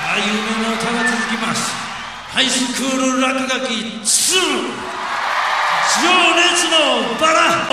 さあ有名な歌が続きます。ハイスクール落書き2情熱のバラ。